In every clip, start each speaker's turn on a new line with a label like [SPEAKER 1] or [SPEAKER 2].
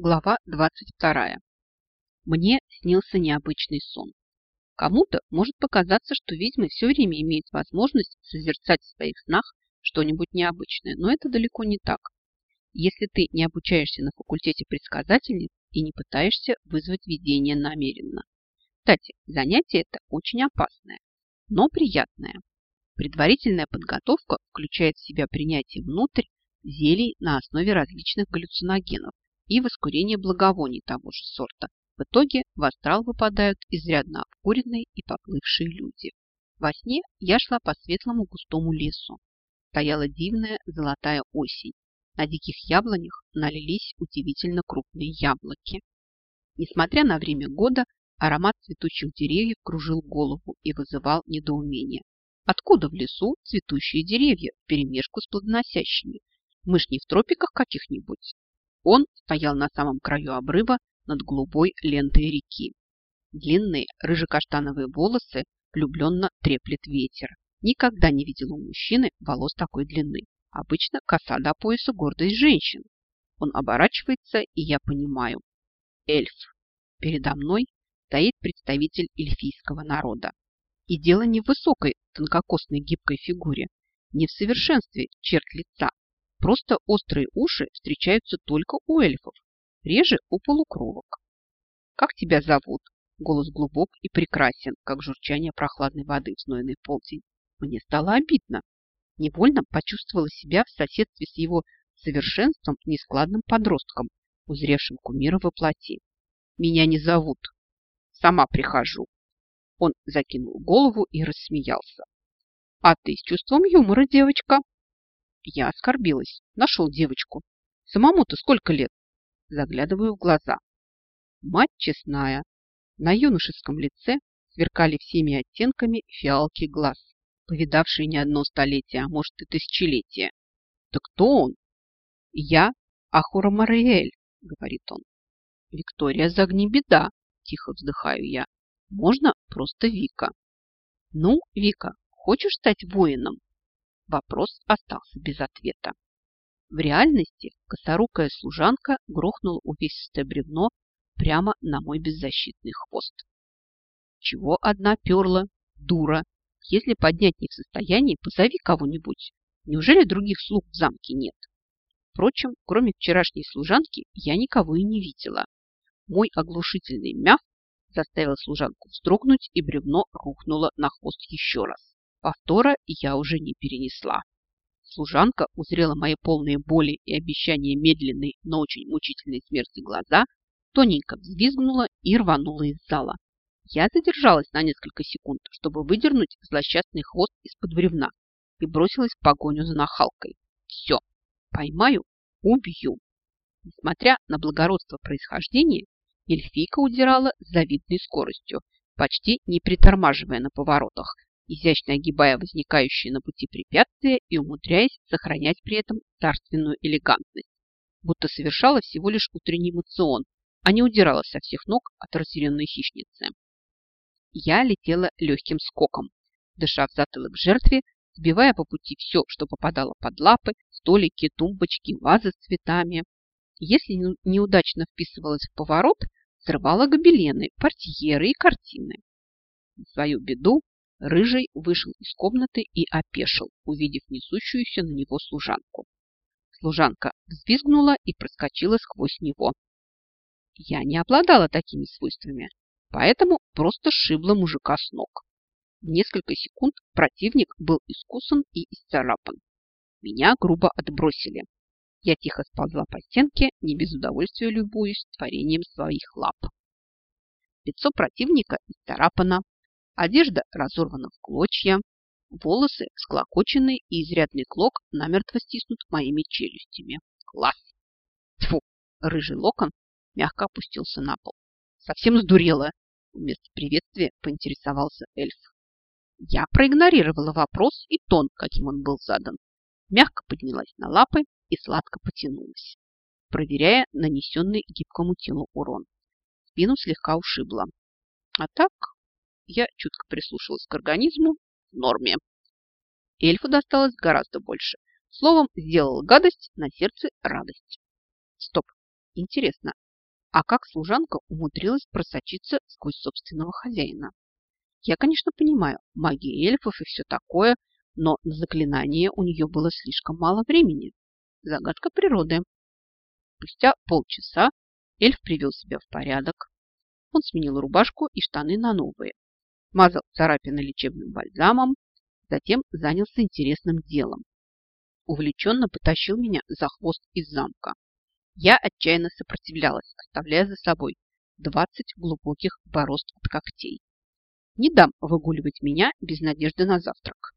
[SPEAKER 1] Глава 22. Мне снился необычный сон. Кому-то может показаться, что ведьмы все время имеют возможность созерцать в своих снах что-нибудь необычное, но это далеко не так. Если ты не обучаешься на факультете предсказательниц и не пытаешься вызвать видение намеренно. Кстати, занятие это очень опасное, но приятное. Предварительная подготовка включает в себя принятие внутрь зелий на основе различных галлюциногенов и воскурение благовоний того же сорта. В итоге в астрал выпадают изрядно обкуренные и поплывшие люди. Во сне я шла по светлому густому лесу. Стояла дивная золотая осень. На диких яблонях налились удивительно крупные яблоки. Несмотря на время года, аромат цветущих деревьев кружил голову и вызывал недоумение. Откуда в лесу цветущие деревья вперемешку с плодоносящими? Мы ж не в тропиках каких-нибудь. Он стоял на самом краю обрыва над голубой лентой реки. Длинные рыжекаштановые волосы влюбленно треплет ветер. Никогда не видела у мужчины волос такой длины. Обычно коса до пояса гордость женщин. Он оборачивается, и я понимаю. Эльф. Передо мной стоит представитель эльфийского народа. И дело не в высокой, тонкокосной гибкой фигуре, не в совершенстве черт лица, Просто острые уши встречаются только у эльфов, реже у полукровок. «Как тебя зовут?» Голос глубок и прекрасен, как журчание прохладной воды в знойный полдень. Мне стало обидно. Невольно почувствовала себя в соседстве с его совершенством нескладным подростком, узревшим кумира во плоти. «Меня не зовут. Сама прихожу». Он закинул голову и рассмеялся. «А ты с чувством юмора, девочка!» Я оскорбилась. Нашел девочку. Самому-то сколько лет? Заглядываю в глаза. Мать честная. На юношеском лице сверкали всеми оттенками фиалки глаз, повидавшие не одно столетие, а может и тысячелетие. Да кто он? Я Ахура Мариэль, говорит он. Виктория, загни беда, тихо вздыхаю я. Можно просто Вика. Ну, Вика, хочешь стать воином? Вопрос остался без ответа. В реальности косорукая служанка грохнула увесистое бревно прямо на мой беззащитный хвост. Чего одна перла, дура? Если поднять не в состоянии, позови кого-нибудь. Неужели других слуг в замке нет? Впрочем, кроме вчерашней служанки, я никого и не видела. Мой оглушительный мяв заставил служанку вздрогнуть, и бревно рухнуло на хвост еще раз. Повтора я уже не перенесла. Служанка узрела мои полные боли и обещания медленной, но очень мучительной смерти глаза, тоненько взвизгнула и рванула из зала. Я задержалась на несколько секунд, чтобы выдернуть злосчастный хвост из-под бревна и бросилась в погоню за нахалкой. Все, поймаю, убью. Несмотря на благородство происхождения, эльфийка удирала с завидной скоростью, почти не притормаживая на поворотах, изящно огибая возникающие на пути препятствия и умудряясь сохранять при этом царственную элегантность, будто совершала всего лишь утренний мацион, а не удирала со всех ног от разъяренной хищницы. Я летела легким скоком, дыша в затылок жертве, сбивая по пути все, что попадало под лапы, столики, тумбочки, вазы с цветами. Если неудачно вписывалась в поворот, срывала гобелены, портьеры и картины. На свою беду Рыжий вышел из комнаты и опешил, увидев несущуюся на него служанку. Служанка взвизгнула и проскочила сквозь него. Я не обладала такими свойствами, поэтому просто сшибла мужика с ног. В несколько секунд противник был искусан и исцарапан. Меня грубо отбросили. Я тихо сползла по стенке, не без удовольствия любуясь творением своих лап. Лицо противника исцарапано, Одежда разорвана в клочья, волосы склокочены и изрядный клок намертво стиснут моими челюстями. Класс! Тьфу! Рыжий локон мягко опустился на пол. Совсем сдурела! Вместо приветствия поинтересовался эльф. Я проигнорировала вопрос и тон, каким он был задан. Мягко поднялась на лапы и сладко потянулась, проверяя нанесенный гибкому телу урон. Спину слегка ушибла. А так я чутко прислушалась к организму в норме. Эльфу досталось гораздо больше. Словом, сделал гадость, на сердце радость. Стоп. Интересно, А как служанка умудрилась просочиться сквозь собственного хозяина? Я, конечно, понимаю, магия эльфов и все такое, но на заклинание у нее было слишком мало времени. Загадка природы. Спустя полчаса эльф привел себя в порядок. Он сменил рубашку и штаны на новые, мазал царапины лечебным бальзамом, затем занялся интересным делом. Увлеченно потащил меня за хвост из замка. Я отчаянно сопротивлялась, оставляя за собой 20 глубоких борозд от когтей. Не дам выгуливать меня без надежды на завтрак.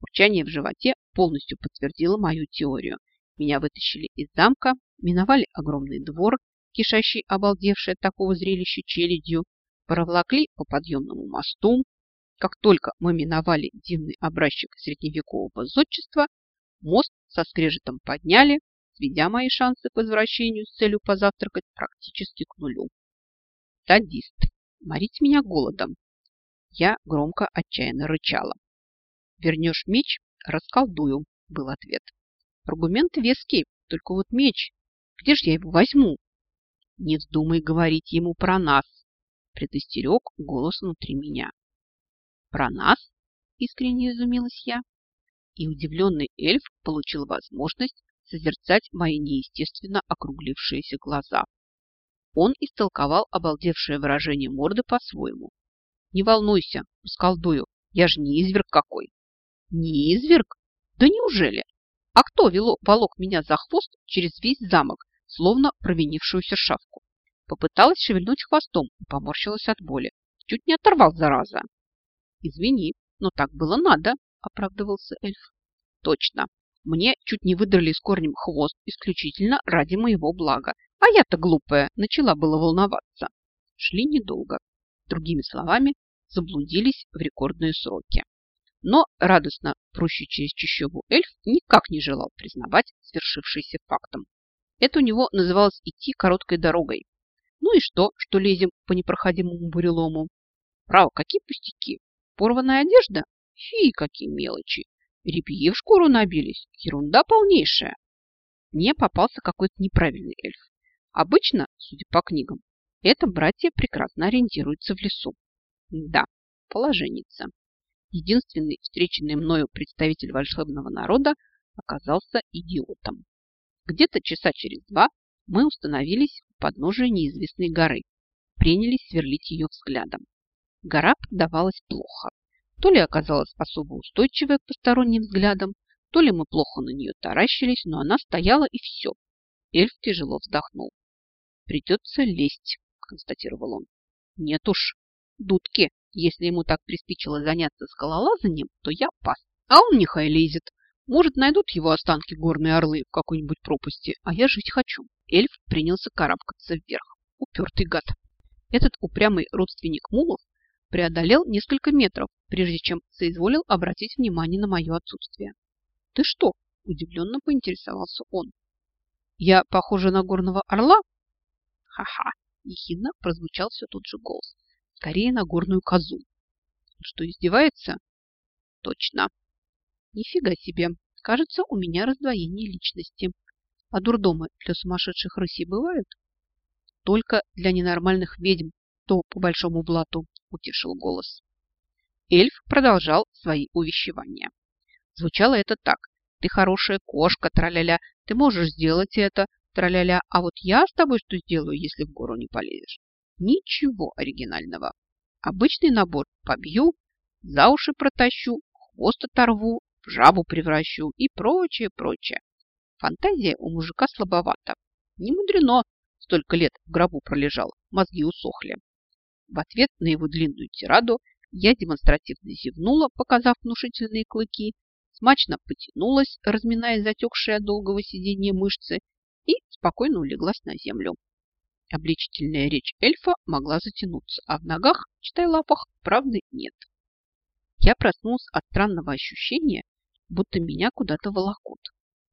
[SPEAKER 1] Урчание в животе полностью подтвердило мою теорию. Меня вытащили из замка, миновали огромный двор, кишащий обалдевший от такого зрелища челядью, проволокли по подъемному мосту. Как только мы миновали дивный образчик средневекового зодчества, мост со скрежетом подняли, сведя мои шансы к возвращению с целью позавтракать практически к нулю. Садист. Морить меня голодом, я громко отчаянно рычала. «Вернешь меч – расколдую», – был ответ. Аргументы веские, только вот меч. Где же я его возьму? Не вздумай говорить ему про нас, предостерег голос внутри меня. Про нас? Искренне изумилась я. И удивленный эльф получил возможность созерцать мои неестественно округлившиеся глаза. Он истолковал обалдевшее выражение морды по-своему. Не волнуйся, сколдую. Я же не изверг какой. Не изверг? Да неужели? А кто вело, волок меня за хвост через весь замок, словно провинившуюся шавку? Попыталась шевельнуть хвостом и поморщилась от боли. Чуть не оторвал, зараза. Извини, но так было надо, оправдывался эльф. Точно. Мне чуть не выдрали с корнем хвост исключительно ради моего блага. А я-то глупая, начала было волноваться. Шли недолго. Другими словами, заблудились в рекордные сроки. Но радостно прущий через чащобу эльф никак не желал признавать свершившийся фактом. Это у него называлось идти короткой дорогой. Ну и что, что лезем по непроходимому бурелому? Право, какие пустяки? Порванная одежда? Фи, какие мелочи! Репьи в шкуру набились. Ерунда полнейшая. Мне попался какой-то неправильный эльф. Обычно, судя по книгам, это братья прекрасно ориентируются в лесу. Да, положенница. Единственный встреченный мною представитель волшебного народа оказался идиотом. Где-то часа через два мы установились подножия неизвестной горы, принялись сверлить ее взглядом. Гора поддавалась плохо. То ли оказалась особо устойчивая к посторонним взглядам, то ли мы плохо на нее таращились, но она стояла и все. Эльф тяжело вздохнул. Придется лезть констатировал он. Нет уж, дудки, если ему так приспичило заняться скалолазанием, то я пас. А он нехай лезет. Может, найдут его останки горные орлы в какой-нибудь пропасти, а я жить хочу. Эльф принялся карабкаться вверх. Упертый гад. Этот упрямый родственник мулов преодолел несколько метров, прежде чем соизволил обратить внимание на мое отсутствие. «Ты что?» – удивленно поинтересовался он. «Я похожа на горного орла?» «Ха-ха! Ехидно прозвучал все тот же голос. Скорее на горную козу. Он что, издевается? Точно. Нифига себе. Кажется, у меня раздвоение личности. А дурдомы для сумасшедших рысей бывают? Только для ненормальных ведьм, то по большому блату, утешил голос. Эльф продолжал свои увещевания. Звучало это так. Ты хорошая кошка, траля-ля, ты можешь сделать это, траля-ля, а вот я с тобой что сделаю, если в гору не полезешь? Ничего оригинального. Обычный набор побью, за уши протащу, хвост оторву, жабу превращу и прочее, прочее. Фантазия у мужика слабовата. Не мудрено, столько лет в гробу пролежал, мозги усохли. В ответ на его длинную тираду я демонстративно зевнула, показав внушительные клыки, смачно потянулась, разминая затекшие от долгого сидения мышцы, и спокойно улеглась на землю. Обличительная речь эльфа могла затянуться, а в ногах, читай лапах, правды нет. Я проснулась от странного ощущения, будто меня куда-то волокут.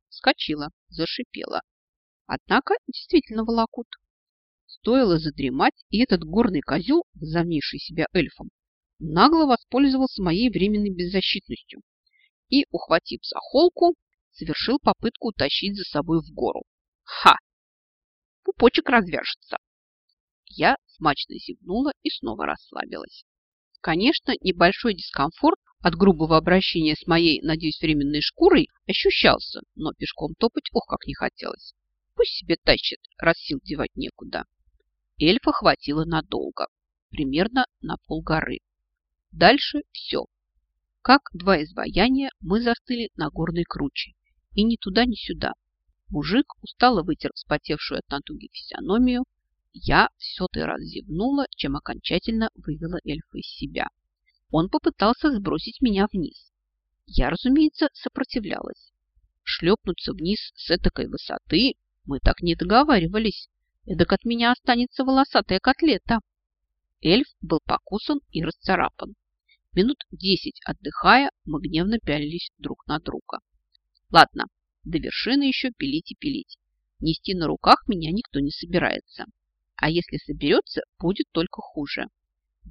[SPEAKER 1] Скочила, зашипела. Однако действительно волокут. Стоило задремать, и этот горный козел, возомнивший себя эльфом, нагло воспользовался моей временной беззащитностью и, ухватив за холку, совершил попытку утащить за собой в гору. Ха! Пупочек развяжется. Я смачно зевнула и снова расслабилась. Конечно, небольшой дискомфорт от грубого обращения с моей, надеюсь, временной шкурой ощущался, но пешком топать ох как не хотелось. Пусть себе тащит, раз сил девать некуда. Эльфа хватило надолго, примерно на полгоры. Дальше все. Как два изваяния мы застыли на горной круче. И ни туда, ни сюда. Мужик устало вытер вспотевшую от натуги физиономию. Я все ты раз зевнула, чем окончательно вывела эльфа из себя. Он попытался сбросить меня вниз. Я, разумеется, сопротивлялась. Шлепнуться вниз с этакой высоты мы так не договаривались. Эдак от меня останется волосатая котлета. Эльф был покусан и расцарапан. Минут десять отдыхая, мы гневно пялились друг на друга. Ладно, до вершины еще пилить и пилить. Нести на руках меня никто не собирается. А если соберется, будет только хуже.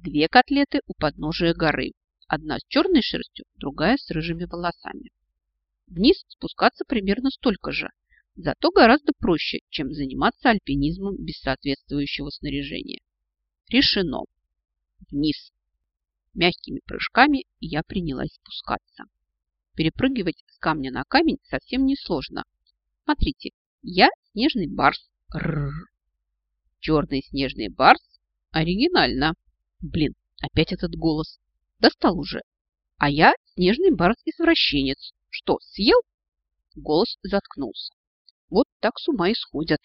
[SPEAKER 1] Две котлеты у подножия горы. Одна с черной шерстью, другая с рыжими волосами. Вниз спускаться примерно столько же, зато гораздо проще, чем заниматься альпинизмом без соответствующего снаряжения. Решено. Вниз. Мягкими прыжками я принялась спускаться. Перепрыгивать с камня на камень совсем несложно. Смотрите, я снежный барс. Рррр. Черный снежный барс. Оригинально. Блин, опять этот голос. Достал уже. А я снежный барс-извращенец. Что, съел? Голос заткнулся. Вот так с ума исходят.